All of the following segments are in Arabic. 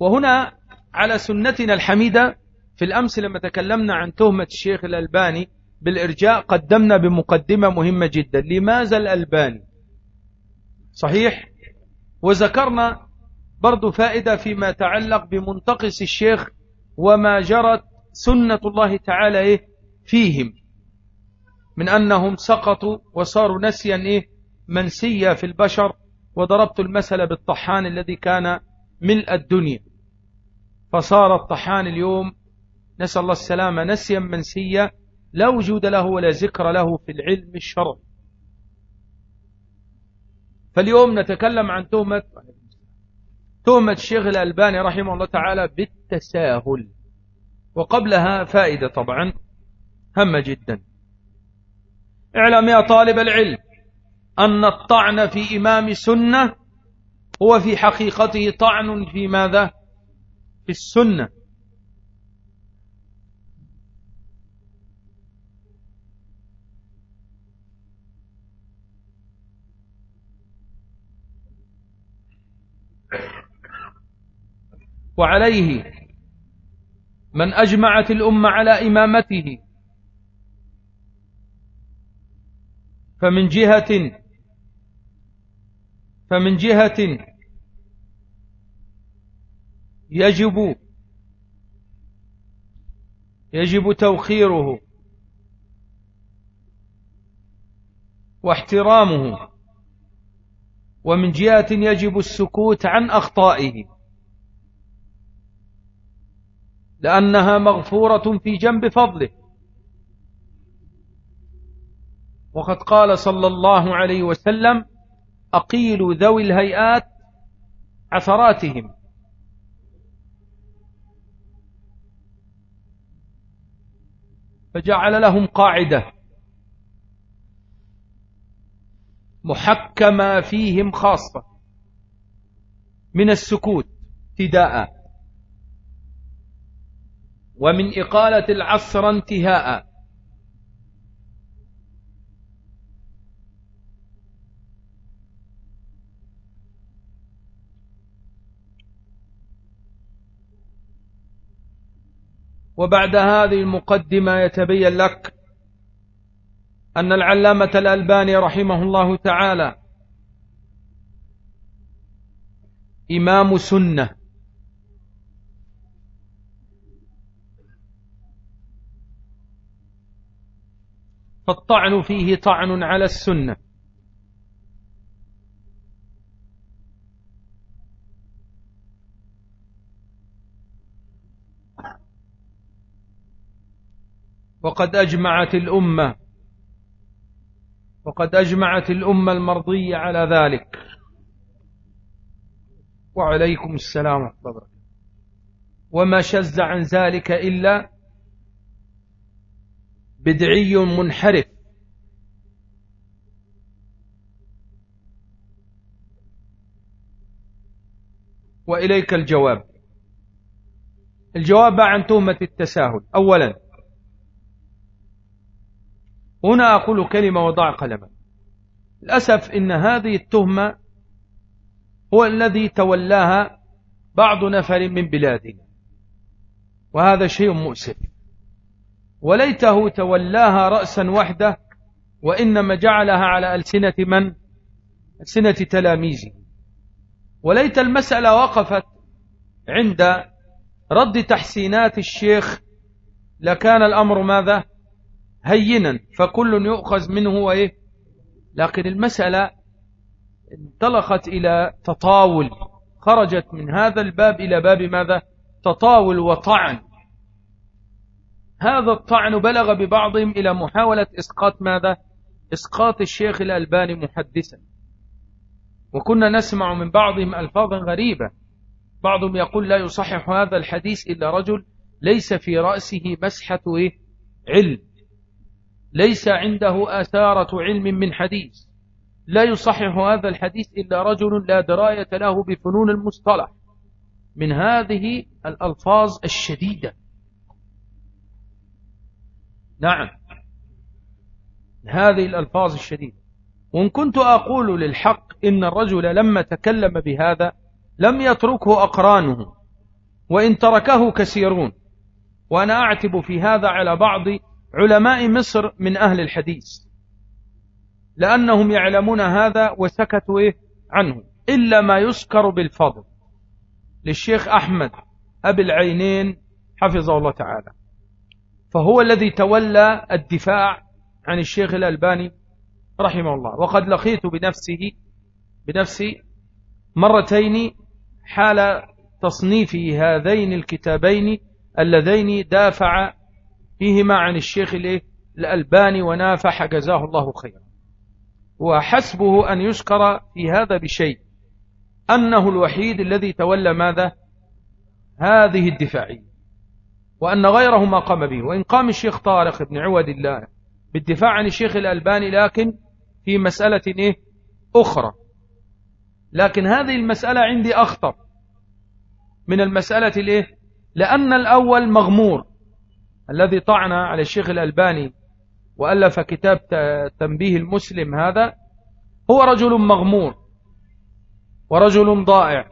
وهنا على سنتنا الحميدة في الأمس لما تكلمنا عن تهمة الشيخ الألباني بالإرجاء قدمنا بمقدمة مهمة جدا. لماذا الألباني؟ صحيح؟ وذكرنا برضو فائدة فيما يتعلق بمنتقص الشيخ وما جرت سنة الله تعالى إيه؟ فيهم. من أنهم سقطوا وصاروا نسيا إيه؟ منسيا في البشر وضربت المثل بالطحان الذي كان ملء الدنيا. فصار الطحان اليوم نسأل الله السلامة نسيا منسيا لا وجود له ولا ذكر له في العلم الشرعي. فاليوم نتكلم عن تهمة تهمة الشيخ الألباني رحمه الله تعالى بالتساهل. وقبلها فائدة طبعا هامة جدا. اعلم يا طالب العلم أن الطعن في إمام سنة هو في حقيقته طعن في ماذا؟ السنة. وعليه من أجمعت الأمة على إمامته. فمن جهة فمن جهة يجب يجب توخيره واحترامه ومن جهة يجب السكوت عن أخطائه لأنها مغفورة في جنب فضله. وقد قال صلى الله عليه وسلم أقيلوا ذوي الهيئات عثراتهم. فجعل لهم قاعدة. محكمة فيهم خاصة. من السكوت ابتداء. ومن إقالة العصر انتهاء. وبعد هذه المقدمة يتبين لك أن العلامة الألباني رحمه الله تعالى إمام سنة. فالطعن فيه طعن على السنة. وقد أجمعت الأمة وقد أجمعت الأمة المرضية على ذلك. وعليكم السلام ورحمة الله وما شز عن ذلك إلا بدعي منحرف. وإليك الجواب. الجواب عن تهمة التساهل. أولا هنا أقول كلمة وضع قلما للأسف إن هذه التهمة هو الذي تولاها بعض نفر من بلادنا. وهذا شيء مؤسف. وليته تولاها رأسا وحده وإنما جعلها على ألسنة من؟ ألسنة تلاميذه. وليت المسألة وقفت عند رد تحسينات الشيخ. لكان الأمر ماذا؟ هينا فكل يؤخذ منه وإيه لكن المسألة انطلقت إلى تطاول خرجت من هذا الباب إلى باب ماذا؟ تطاول وطعن. هذا الطعن بلغ ببعضهم إلى محاولة إسقاط ماذا؟ إسقاط الشيخ الألباني محدثا. وكنا نسمع من بعضهم ألفاظا غريبة. بعضهم يقول لا يصحح هذا الحديث إلا رجل ليس في رأسه مسحة علم. ليس عنده آثارة علم من حديث. لا يصحح هذا الحديث إلا رجل لا دراية له بفنون المصطلح. من هذه الألفاظ الشديدة. نعم. هذه الألفاظ الشديدة. وإن كنت أقول للحق إن الرجل لما تكلم بهذا لم يتركه أقرانه وإن تركه كثيرون. وأنا أعتب في هذا على بعض علماء مصر من أهل الحديث لأنهم يعلمون هذا وسكتوا إيه؟ عنه إلا ما يذكر بالفضل للشيخ أحمد أبي العينين حفظه الله تعالى. فهو الذي تولى الدفاع عن الشيخ الألباني رحمه الله. وقد لقيت بنفسه بنفسي مرتين حال تصنيف هذين الكتابين اللذين دافع فيهما عن الشيخ الألباني ونافح جزاه الله خيرا. وحسبه أن يشكر في هذا بشيء أنه الوحيد الذي تولى ماذا؟ هذه الدفاعية. وأن غيره ما قام به. وإن قام الشيخ طارق بن عود الله بالدفاع عن الشيخ الألباني لكن في مسألة إيه؟ أخرى. لكن هذه المسألة عندي أخطر من المسألة الإيه؟ لأن الأول مغمور. الذي طعن على الشيخ الألباني وألف كتاب تنبيه المسلم هذا هو رجل مغمور ورجل ضائع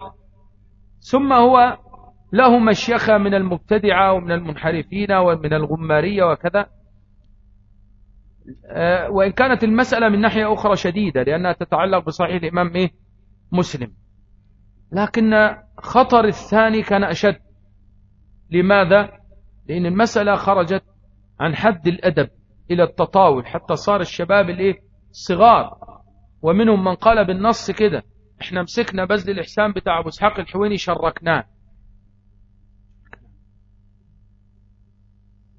ثم هو له مشيخة من المبتدعة ومن المنحرفين ومن الغمارية وكذا آه، وإن كانت المسألة من ناحية أخرى شديدة لأنها تتعلق بصحيح الإمام إيه؟ مسلم لكن خطر الثاني كان أشد لماذا؟ لأن المسألة خرجت عن حد الأدب إلى التطاول حتى صار الشباب الإيه؟ الصغار ومنهم من قال بالنص كده إحنا مسكنا بذل الإحسان بتاع أبو إسحاق الحويني شركناه.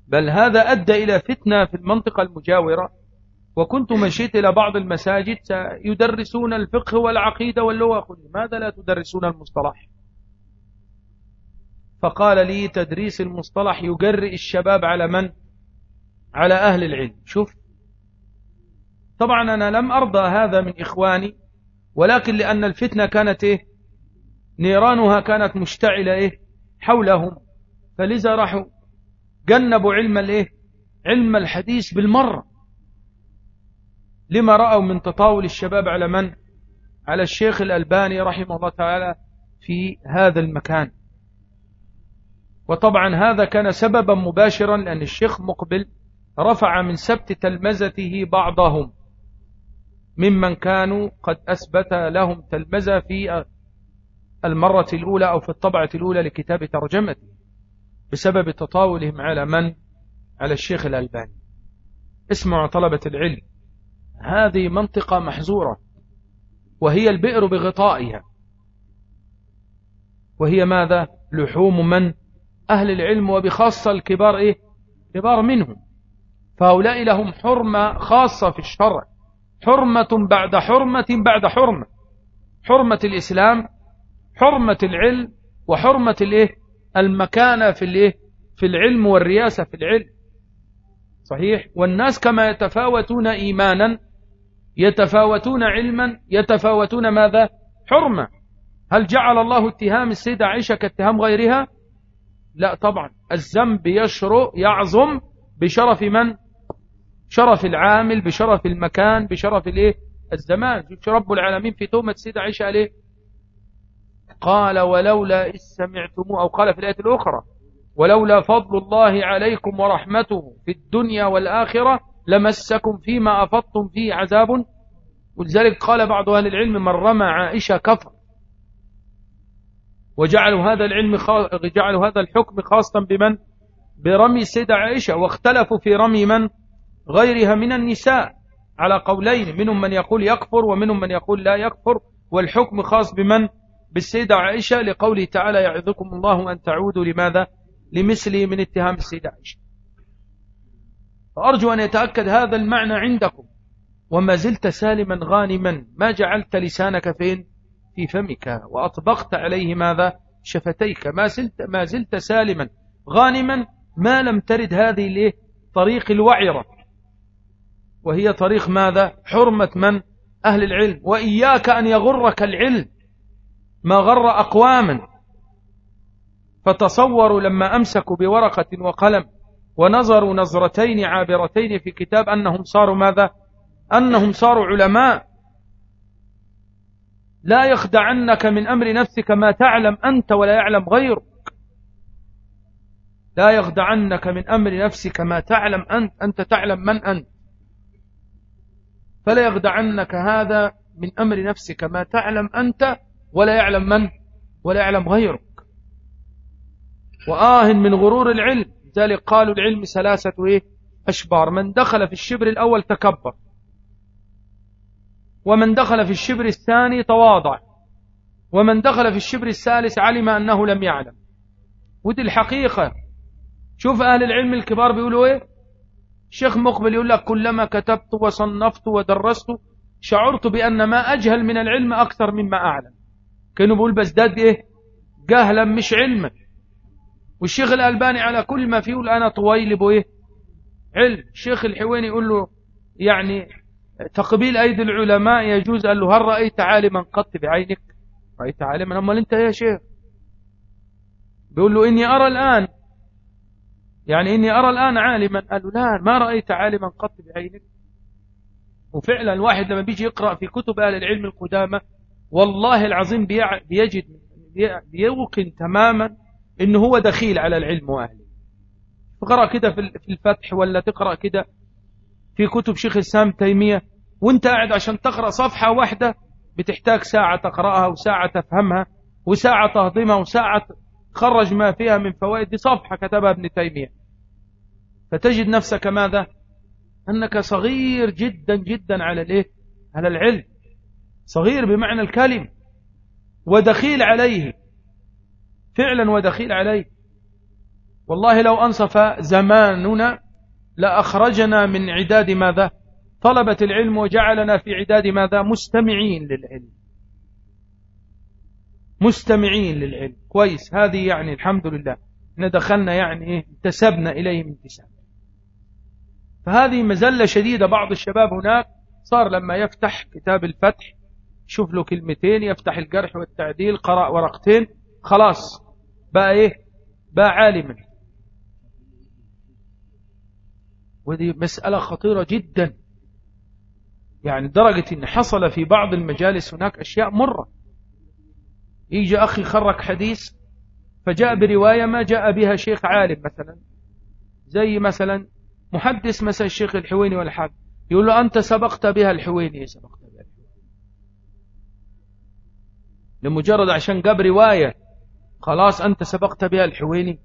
بل هذا أدى إلى فتنة في المنطقة المجاورة وكنت مشيت إلى بعض المساجد يدرسون الفقه والعقيدة واللغة. قلت لماذا لا تدرسون المصطلح؟ فقال لي تدريس المصطلح يجرئ الشباب على من؟ على أهل العلم. شوف. طبعا أنا لم أرضى هذا من إخواني ولكن لأن الفتنة كانت إيه؟ نيرانها كانت مشتعلة إيه؟ حولهم. فلذا راحوا جنبوا علم الإيه؟ علم الحديث بالمرة. لما رأوا من تطاول الشباب على من؟ على الشيخ الألباني رحمه الله تعالى في هذا المكان. وطبعا هذا كان سببا مباشرا لأن الشيخ مقبل رفع من سبت تلمذته بعضهم ممن كانوا قد أثبت لهم تلمذة في المرة الأولى أو في الطبعة الأولى لكتاب ترجمته بسبب تطاولهم على من؟ على الشيخ الألباني. اسمعوا طلبة العلم. هذه منطقة محزورة وهي البئر بغطائها. وهي ماذا؟ لحوم من؟ أهل العلم وبخاصة الكبار إيه؟ كبار منهم. فهؤلاء لهم حرمة خاصة في الشرع. حرمة بعد حرمة بعد حرمة. حرمة الإسلام حرمة العلم وحرمة الإيه؟ المكانة في الإيه؟ في العلم والرياسة في العلم. صحيح؟ والناس كما يتفاوتون إيمانا يتفاوتون علما يتفاوتون ماذا؟ حرمة. هل جعل الله اتهام السيدة عائشة كاتهام غيرها؟ لا طبعا. الذنب يشرو يعظم بشرف من؟ شرف العامل بشرف المكان بشرف الإيه؟ الزمان. رب العالمين في تومة السيدة عائشة عليه قال ولولا إذ سمعتموه أو قال في الآية الأخرى ولولا فضل الله عليكم ورحمته في الدنيا والآخرة لمسكم فيما أفضتم فيه عذاب. ولذلك قال بعض أهل العلم من رمى عائشة كفر. وجعلوا هذا العلم جعلوا هذا الحكم خاصا بمن؟ برمي السيدة عائشة واختلفوا في رمي من؟ غيرها من النساء. على قولين منهم من يقول يكفر ومنهم من يقول لا يكفر. والحكم خاص بمن؟ بالسيدة عائشة. لقوله تعالى يعظكم الله أن تعودوا لماذا؟ لمثله من اتهام السيدة عائشة. فأرجو أن يتأكد هذا المعنى عندكم. وما زلت سالما غانما. ما جعلت لسانك فين؟ في فمك وأطبقت عليه ماذا؟ شفتيك. ما زلت, ما زلت سالما. غانما ما لم ترد هذه طريق الوعرة. وهي طريق ماذا؟ حرمة من؟ أهل العلم. وإياك أن يغرك العلم. ما غر أقواما. فتصوروا لما أمسكوا بورقة وقلم ونظروا نظرتين عابرتين في كتاب أنهم صاروا ماذا؟ أنهم صاروا علماء. لا يخدعنك من أمر نفسك ما تعلم أنت ولا يعلم غيرك. لا يخدعنك من أمر نفسك ما تعلم أنت أنت تعلم من أنت. فلا يخدعنك هذا من أمر نفسك ما تعلم أنت ولا يعلم من ولا يعلم غيرك. وآه من غرور العلم. ذلك قالوا العلم ثلاثة إيه؟ أشبار. من دخل في الشبر الأول تكبر. ومن دخل في الشبر الثاني تواضع. ومن دخل في الشبر الثالث علم أنه لم يعلم. ودي الحقيقة. شوف أهل العلم الكبار بيقولوا إيه؟ الشيخ مقبل يقول لك كلما كتبت وصنفت ودرست شعرت بأن ما أجهل من العلم أكثر مما أعلم. كانوا بيقول بزداد إيه؟ جهلا مش علما. والشيخ الألباني على كل ما فيه يقول أنا طويل بإيه علم. الشيخ الحويني يقول له يعني تقبيل أيدي العلماء يجوز قال له هل رأيت عالما قط بعينك؟ رأيت عالما؟ أما أنت يا شيخ. بيقول له إني أرى الآن. يعني إني أرى الآن عالما. قال له لا ما رأيت عالما قط بعينك. وفعلا الواحد لما بيجي يقرأ في كتب أهل العلم القدامى والله العظيم بيجد بيوقن تماما إنه هو دخيل على العلم وأهله. تقرأ كده في الفتح ولا تقرأ كده في كتب شيخ السام تيمية وانت قاعد عشان تقرأ صفحة واحدة بتحتاج ساعة تقرأها وساعة تفهمها وساعة تهضمها وساعة تخرج ما فيها من فوائد دي صفحة كتبها ابن تيمية. فتجد نفسك ماذا؟ أنك صغير جدا جدا على الإيه؟ على العلم. صغير بمعنى الكلم ودخيل عليه. فعلا ودخيل عليه. والله لو أنصف زماننا لأخرجنا من عداد ماذا؟ طلبة العلم وجعلنا في عداد ماذا؟ مستمعين للعلم. مستمعين للعلم. كويس. هذه يعني الحمد لله. ندخلنا يعني إيه؟ انتسبنا إليه من انتساب. فهذه مزلة شديدة. بعض الشباب هناك صار لما يفتح كتاب الفتح يشوف له كلمتين يفتح الجرح والتعديل قرأ ورقتين خلاص بقى إيه؟ بقى عالما. ودي مسألة خطيرة جدا. يعني درجة إن حصل في بعض المجالس هناك أشياء مرة. يجي أخي خرك حديث فجاء برواية ما جاء بها شيخ عالم مثلا. زي مثلا محدث مثلا الشيخ الحويني والحاج. يقول له أنت سبقت بها الحويني سبقت بها الحويني. لمجرد عشان جاب رواية خلاص أنت سبقت بها الحويني.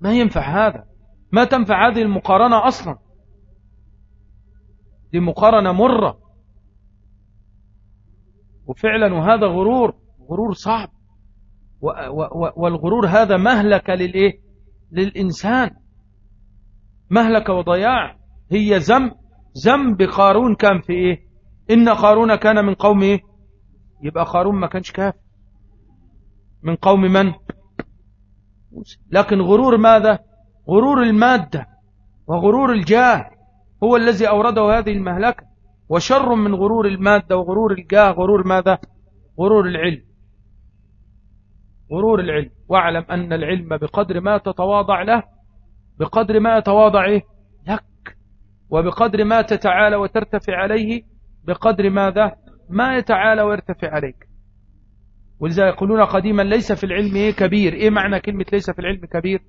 ما ينفع هذا. ما تنفع هذه المقارنة أصلا. دي مقارنة مرة. وفعلا وهذا غرور غرور صعب. والغرور هذا مهلكة للإيه؟ للإنسان. مهلكة وضياع. هي ذنب. ذنب قارون كان في إيه؟ إن قارون كان من قوم إيه؟ يبقى قارون ما كانش كافر. من قوم من؟ لكن غرور ماذا؟ غرور المادة وغرور الجاه هو الذي أورده هذه المهلكة وشر من غرور المادة وغرور الجاه. غرور ماذا؟ غرور العلم. غرور العلم. واعلم أن العلم بقدر ما تتواضع له بقدر ما يتواضع؟ لك وبقدر ما تتعالى وترتفع عليه بقدر ماذا؟ ما يتعالى ويرتفع عليك. ولذا يقولون قديما ليس في العلم كبير. إيه معنى كلمة ليس في العلم كبير؟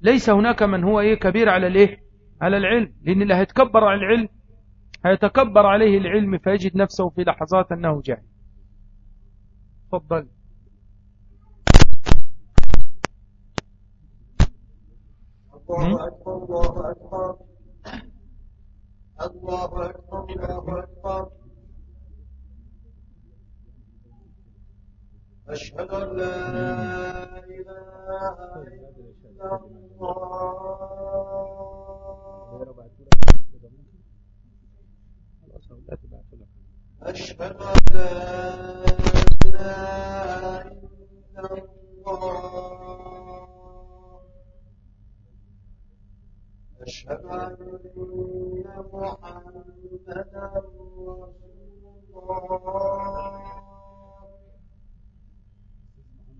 ليس هناك من هو إيه كبير على الإيه؟ على العلم. لأن اللي هيتكبر على العلم هيتكبر عليه العلم فيجد نفسه في لحظات أنه جاهل. تفضل. الله أكبر الله أكبر. الله أكبر الله أكبر. أشهد أن لا إله إلا الله. أشهد أن لا إله أشهد أن محمدا رسول الله.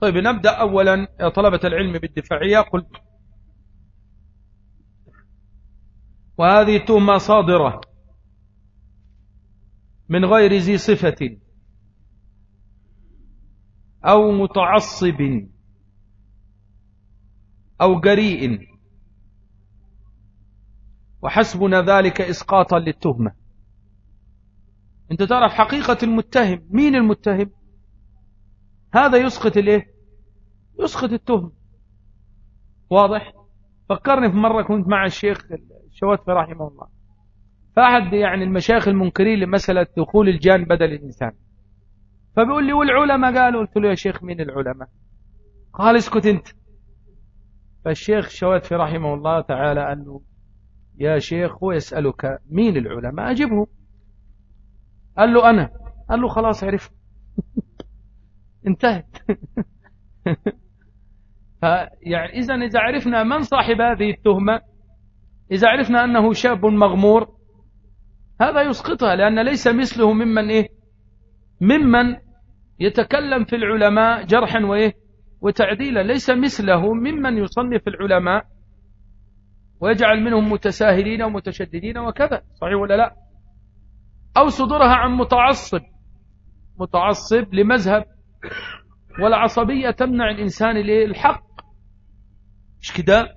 طيب نبدأ أولا يا طلبة العلم بالدفاعية. قلت وهذه تهمة صادرة من غير ذي صفة أو متعصب أو جريء وحسبنا ذلك إسقاطا للتهمة. أنت تعرف حقيقة المتهم مين المتهم؟ هذا يسقط الإيه؟ يسقط التهم. واضح؟ فكرني في مرة كنت مع الشيخ الشواتفي رحمه الله. فأحد يعني المشايخ المنكرين لمسألة دخول الجان بدل الإنسان. فبيقول لي والعلماء؟ قالوا قلت له يا شيخ مين العلماء؟ قال اسكت أنت. فالشيخ الشواتفي رحمه الله تعالى قال له يا شيخ هو يسألك مين العلماء؟ أجبه. قال له أنا. قال له خلاص عرفت. انتهت. يعني إذا إذا عرفنا من صاحب هذه التهمة إذا عرفنا أنه شاب مغمور هذا يسقطها لأن ليس مثله ممن إيه؟ ممن يتكلم في العلماء جرحا وإيه؟ وتعديلا. ليس مثله ممن يصنف العلماء ويجعل منهم متساهلين ومتشددين وكذا. صحيح ولا لا؟ أو صدرها عن متعصب. متعصب لمذهب والعصبية تمنع الإنسان الحق. مش كده؟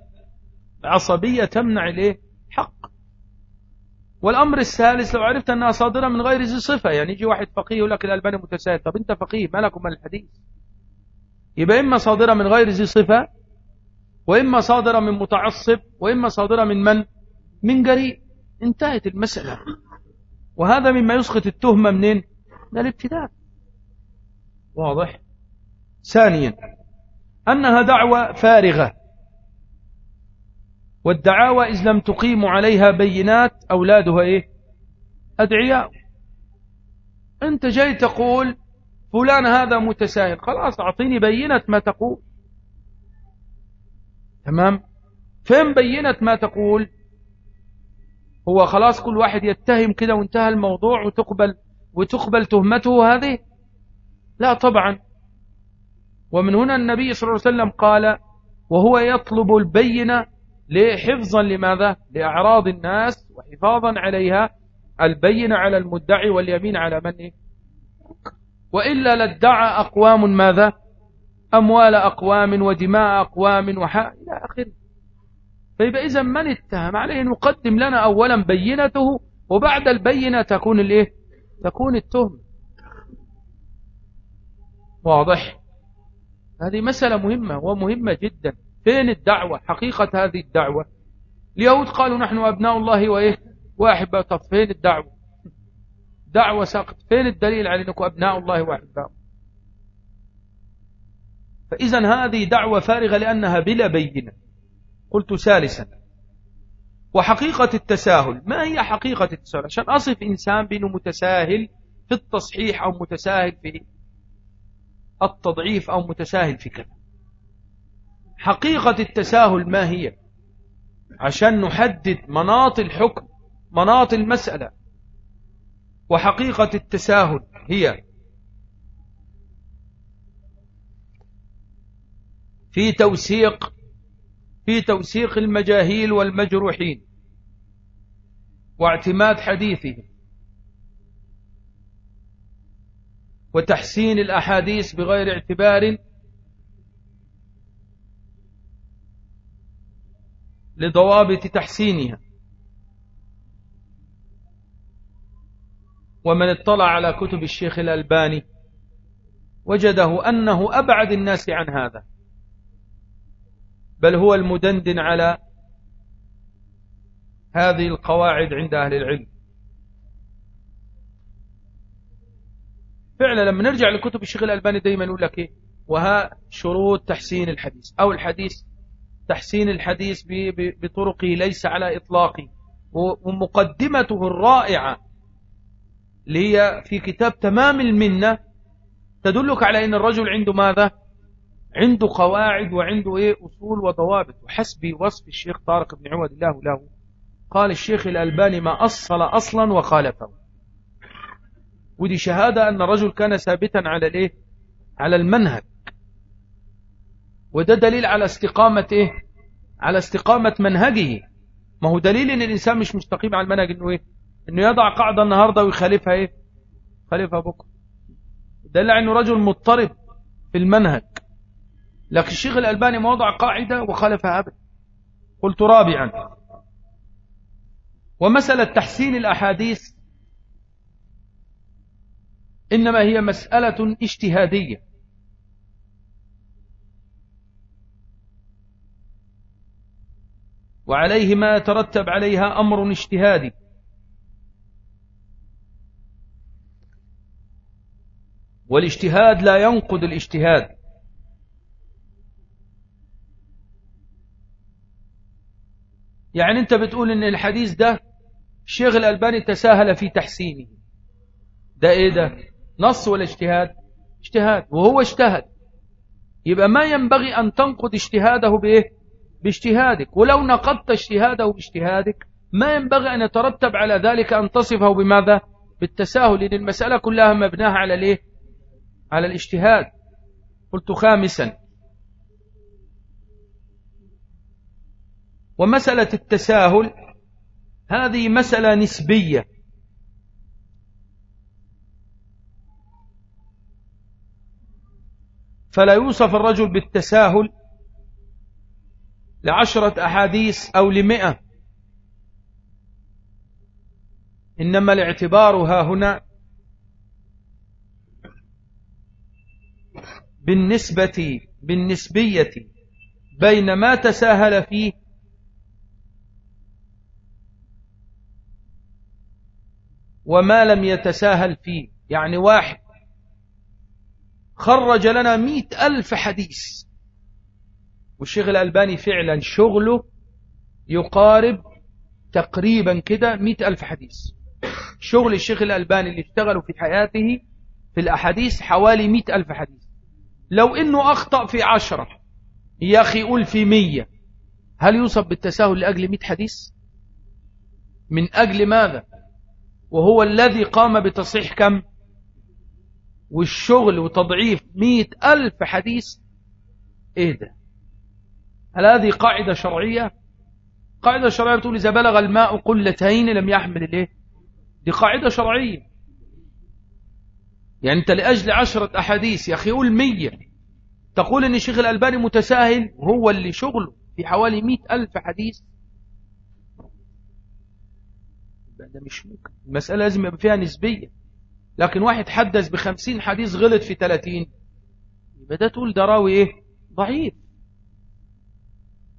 العصبية تمنع الايه حق. والأمر الثالث لو عرفت أنها صادرة من غير ذي صفة يعني يجي واحد فقيه يقول لك الألباني متساهل طب أنت فقيه ما لكم الحديث؟ يبقى إما صادرة من غير ذي صفة وإما صادرة من متعصب وإما صادرة من من؟ من جريء انتهت المسألة. وهذا مما يسقط التهمة منين؟ من الابتداء. واضح؟ ثانيا أنها دعوة فارغة. والدعاوى إذ لم تقيم عليها بينات أولادها إيه؟ أدعياء. أنت جاي تقول فلان هذا متساهل خلاص أعطيني بينة ما تقول. تمام؟ فين بينة ما تقول؟ هو خلاص كل واحد يتهم كده وانتهى الموضوع وتقبل وتقبل تهمته هذه؟ لا طبعا. ومن هنا النبي صلى الله عليه وسلم قال وهو يطلب البينة حفظا لماذا؟ لأعراض الناس وحفاظا عليها البين على المدعي واليمين على من؟ وإلا لادعى أقوام ماذا؟ أموال أقوام ودماء أقوام وحاء إلى آخره. فيبقى إذا من اتهم عليه أن يقدم لنا أولا بينته وبعد البينة تكون الإيه؟ تكون التهم. واضح؟ هذه مسألة مهمة ومهمة جدا. فين الدعوة؟ حقيقة هذه الدعوة. اليهود قالوا نحن أبناء الله وإيه؟ وأحباء طب فين الدعوة؟ دعوة ساقط فين الدليل على أنكم أبناء الله وأحباء فإذا هذه دعوة فارغة لأنها بلا بينة. قلت ثالثا. وحقيقة التساهل. ما هي حقيقة التساهل؟ عشان أصف إنسان بأنه متساهل في التصحيح أو متساهل في التضعيف أو متساهل في كذا حقيقة التساهل ما هي؟ عشان نحدد مناط الحكم مناط المسألة. وحقيقة التساهل هي في توثيق في توثيق المجاهيل والمجروحين واعتماد حديثهم. وتحسين الأحاديث بغير اعتبار. لضوابط تحسينها. ومن اطلع على كتب الشيخ الألباني وجده أنه أبعد الناس عن هذا. بل هو المدندن على هذه القواعد عند أهل العلم. فعلا لما نرجع لكتب الشيخ الألباني دايما يقول لك إيه؟ وها شروط تحسين الحديث. أو الحديث تحسين الحديث بطرقه ليس على إطلاقه. ومقدمته الرائعة اللي هي في كتاب تمام المنة تدلك على أن الرجل عنده ماذا؟ عنده قواعد وعنده إيه؟ أصول وضوابط. وحسب وصف الشيخ طارق بن عواد الله له. قال الشيخ الألباني ما أصل أصلا وخالفه. ودي شهادة أن الرجل كان ثابتا على الإيه؟ على المنهج. وده دليل على استقامة إيه؟ على استقامة منهجه. ما هو دليل إن الإنسان مش مستقيم على المنهج إنه إيه؟ إنه يضع قاعدة النهاردة ويخالفها إيه؟ خالفها بكرة. دليل إنه رجل مضطرب في المنهج. لكن الشيخ الألباني ما وضع قاعدة وخالفها أبدا. قلت رابعا. ومسألة تحسين الأحاديث إنما هي مسألة اجتهادية. وعليه ما يترتب عليها أمر اجتهادي. والاجتهاد لا ينقض الاجتهاد. يعني أنت بتقول إن الحديث ده الشيخ الألباني تساهل في تحسينه. ده إيه ده؟ نص ولا اجتهاد؟ اجتهاد وهو اجتهد. يبقى ما ينبغي أن تنقض اجتهاده بإيه؟ باجتهادك. ولو نقضت اجتهاده باجتهادك ما ينبغي أن يترتب على ذلك أن تصفه بماذا؟ بالتساهل لأن المسألة كلها مبناها على الإيه؟ على الاجتهاد. قلت خامسا. ومسألة التساهل هذه مسألة نسبية. فلا يوصف الرجل بالتساهل لعشرة أحاديث أو لمئة. إنما الاعتبار ها هنا بالنسبة بالنسبية بين ما تساهل فيه وما لم يتساهل فيه. يعني واحد خرج لنا مئة ألف حديث. والشيخ الألباني فعلا شغله يقارب تقريبا كده مئة ألف حديث. شغل الشيخ الألباني اللي اشتغلوا في حياته في الأحاديث حوالي مئة ألف حديث. لو إنه أخطأ في عشرة يا أخي قول في مية هل يوصف بالتساهل لأجل مئة حديث؟ من أجل ماذا؟ وهو الذي قام بتصحيح كم؟ والشغل وتضعيف مئة ألف حديث إيه ده؟ هل هذه قاعدة شرعية؟ قاعدة شرعية بتقول إذا بلغ الماء قلتين لم يحمل الإيه؟ دي قاعدة شرعية. يعني أنت لأجل عشرة أحاديث يا أخي قول مية. تقول أن الشيخ الألباني متساهل وهو اللي شغله في حوالي مئة ألف حديث. ده مش ممكن. المسألة لازم يبقى فيها نسبية. لكن واحد حدث بخمسين حديث غلط في ثلاثين يبقى ده تقول ده راوي إيه؟ ضعيف.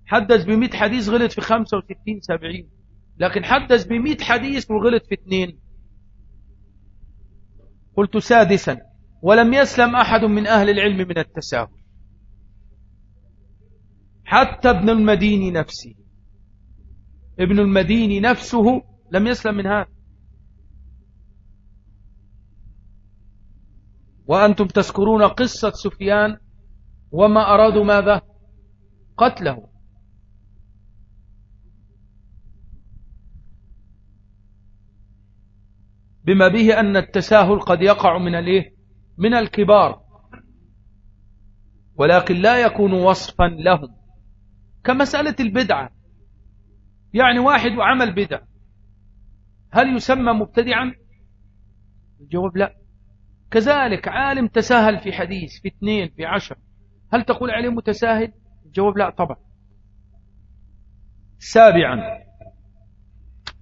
حدث بمئة حديث غلط في خمسة وستين سبعين لكن حدث بمئة حديث وغلط في اثنين قلت سادسا ولم يسلم أحد من أهل العلم من التساهل. حتى ابن المديني نفسه ابن المديني نفسه لم يسلم من هذا. وأنتم تذكرون قصة سفيان وما أرادوا ماذا؟ قتله. بما به أن التساهل قد يقع من الإيه؟ من الكبار. ولكن لا يكون وصفا لهم. كمسألة البدعة. يعني واحد وعمل بدعة. هل يسمى مبتدعا؟ الجواب لا. كذلك عالم تساهل في حديث في اثنين في عشر. هل تقول عليه متساهل؟ الجواب لا طبعا. سابعا.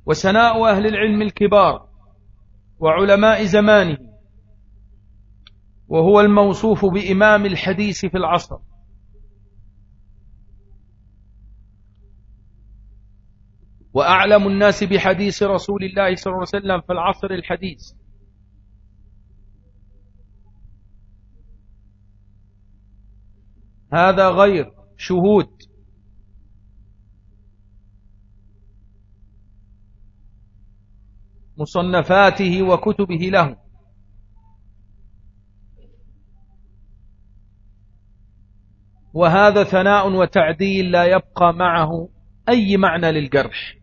وسناء أهل العلم الكبار وعلماء زمانه وهو الموصوف بإمام الحديث في العصر. وأعلم الناس بحديث رسول الله صلى الله عليه وسلم في العصر الحديث. هذا غير شهود. مصنفاته وكتبه له. وهذا ثناء وتعديل لا يبقى معه أي معنى للجرح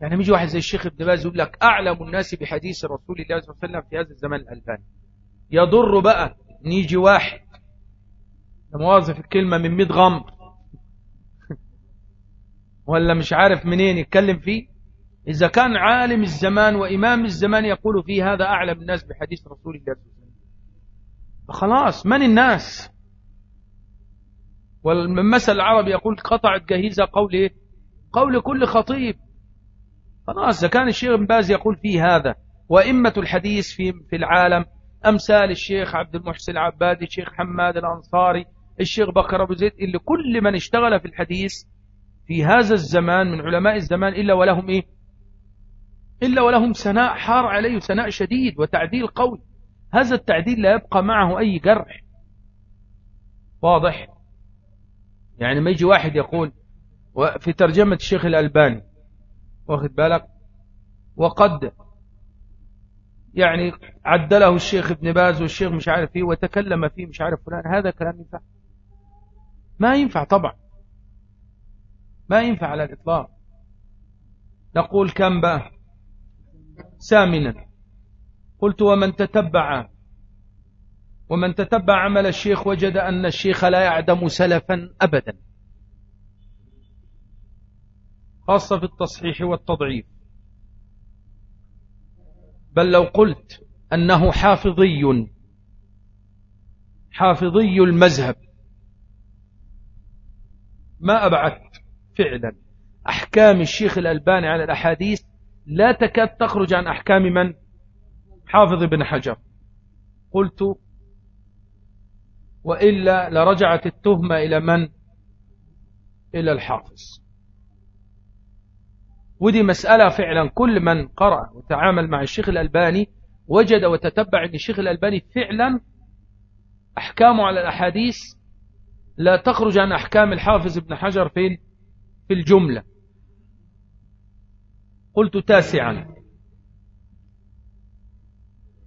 يعني يجي واحد زي الشيخ ابن باز يقول لك أعلم الناس بحديث رسول الله صلى الله عليه وسلم في هذا الزمان الألفاني يضر بقى ان يجي واحد. موظف الكلمة من 100 غمر ولا مش عارف منين يتكلم فيه. إذا كان عالم الزمان وإمام الزمان يقول فيه هذا أعلم الناس بحديث رسول الله فخلاص من الناس؟ والمثل العربي يقول قطعت جهيزة قول إيه؟ قول كل خطيب. خلاص إذا كان الشيخ ابن باز يقول فيه هذا وإمة الحديث في في العالم أمثال الشيخ عبد المحسن العبادي الشيخ حماد الأنصاري الشيخ بكر أبو زيد اللي كل من اشتغل في الحديث في هذا الزمان من علماء الزمان إلا ولهم إيه؟ إلا ولهم سناء حار عليه سناء شديد وتعديل قوي. هذا التعديل لا يبقى معه أي جرح. واضح؟ يعني ما يجي واحد يقول في ترجمة الشيخ الألباني واخد بالك؟ وقد يعني عدله الشيخ ابن باز والشيخ مش عارف إيه وتكلم فيه مش عارف فلان هذا كلام ينفع؟ ما ينفع طبعا. ما ينفع على الإطلاق. نقول كم بقى سامنا. قلت ومن تتبع ومن تتبع عمل الشيخ وجد أن الشيخ لا يعدم سلفا أبدا. خاصة في التصحيح والتضعيف. بل لو قلت أنه حافظي حافظي المذهب. ما أبعدت فعلا. أحكام الشيخ الألباني على الأحاديث لا تكاد تخرج عن أحكام من؟ حافظ بن حجر. قلت وإلا لرجعت التهمة إلى من؟ إلى الحافظ. ودي مسألة فعلا كل من قرأ وتعامل مع الشيخ الألباني وجد وتتبع أن الشيخ الألباني فعلا أحكامه على الأحاديث لا تخرج عن أحكام الحافظ ابن حجر فين في الجملة. قلت تاسعا.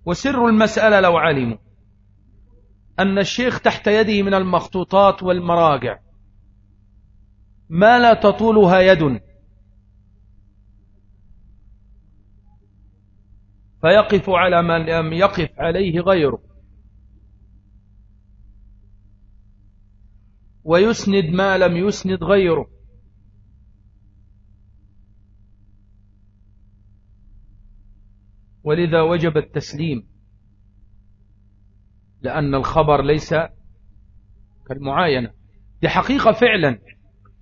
وسر المسألة لو علموا أن الشيخ تحت يده من المخطوطات والمراجع. ما لا تطولها يد. فيقف على ما لم يقف عليه غيره. ويسند ما لم يسند غيره. ولذا وجب التسليم لأن الخبر ليس كالمعاينة. دي حقيقة فعلا.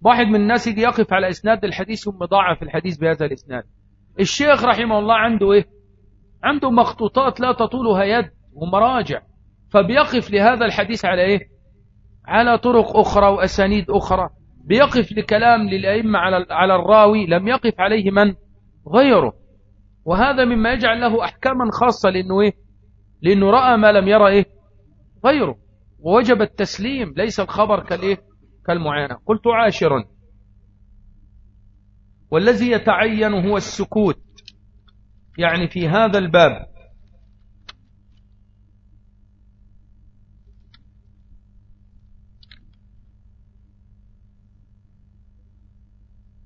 واحد من الناس يجي يقف على إسناد الحديث ثم ضاعف الحديث بهذا الإسناد. الشيخ رحمه الله عنده إيه؟ عنده مخطوطات لا تطولها يد ومراجع. فبيقف لهذا الحديث على إيه؟ على طرق أخرى وأسانيد أخرى. بيقف لكلام للأئمة على على الراوي لم يقف عليه من؟ غيره. وهذا مما يجعل له أحكاما خاصة لأنه إيه؟ لأنه رأى ما لم يرى إيه؟ غيره. ووجب التسليم ليس الخبر كالإيه؟ كالمعاينة قلت عاشرا والذي يتعين هو السكوت. يعني في هذا الباب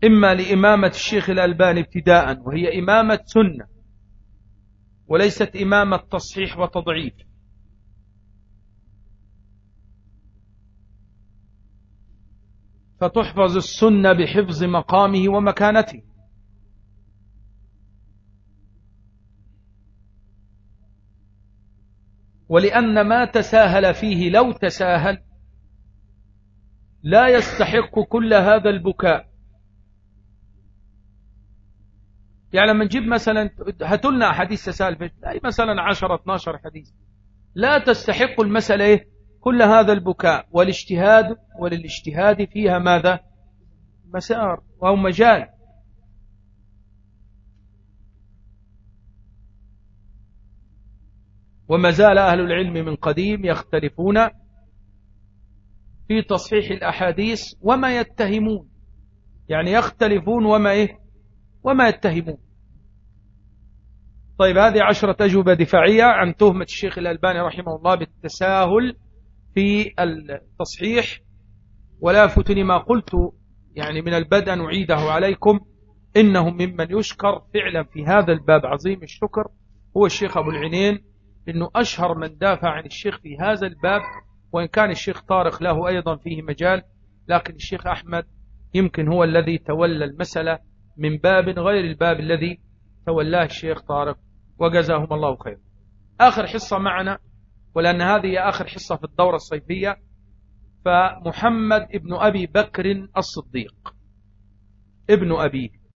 إما لإمامة الشيخ الألباني ابتداء وهي إمامة سنة وليست إمامة تصحيح وتضعيف. فتحفظ السنة بحفظ مقامه ومكانته. ولأن ما تساهل فيه لو تساهل لا يستحق كل هذا البكاء. يعني لما نجيب مثلا هاتوا لنا حديث سالفة أي مثلا 10 12 حديث. لا تستحق المسألة إيه؟ كل هذا البكاء والاجتهاد وللاجتهاد فيها ماذا؟ مسار أو مجال. وما زال أهل العلم من قديم يختلفون في تصحيح الأحاديث وما يتهمون. يعني يختلفون وما إيه؟ وما يتهمون. طيب هذه عشرة أجوبة دفاعية عن تهمة الشيخ الألباني رحمه الله بالتساهل في التصحيح. ولا فتني ما قلت يعني من البدء نعيده عليكم إنه ممن يشكر فعلا في هذا الباب عظيم الشكر هو الشيخ أبو العنين إنه أشهر من دافع عن الشيخ في هذا الباب وإن كان الشيخ طارق له أيضا فيه مجال لكن الشيخ أحمد يمكن هو الذي تولى المسألة من باب غير الباب الذي تولاه الشيخ طارق وجزاهم الله خير. آخر حصة معنا ولأن هذه آخر حصة في الدورة الصيفية فمحمد ابن أبي بكر الصديق. ابن أبيه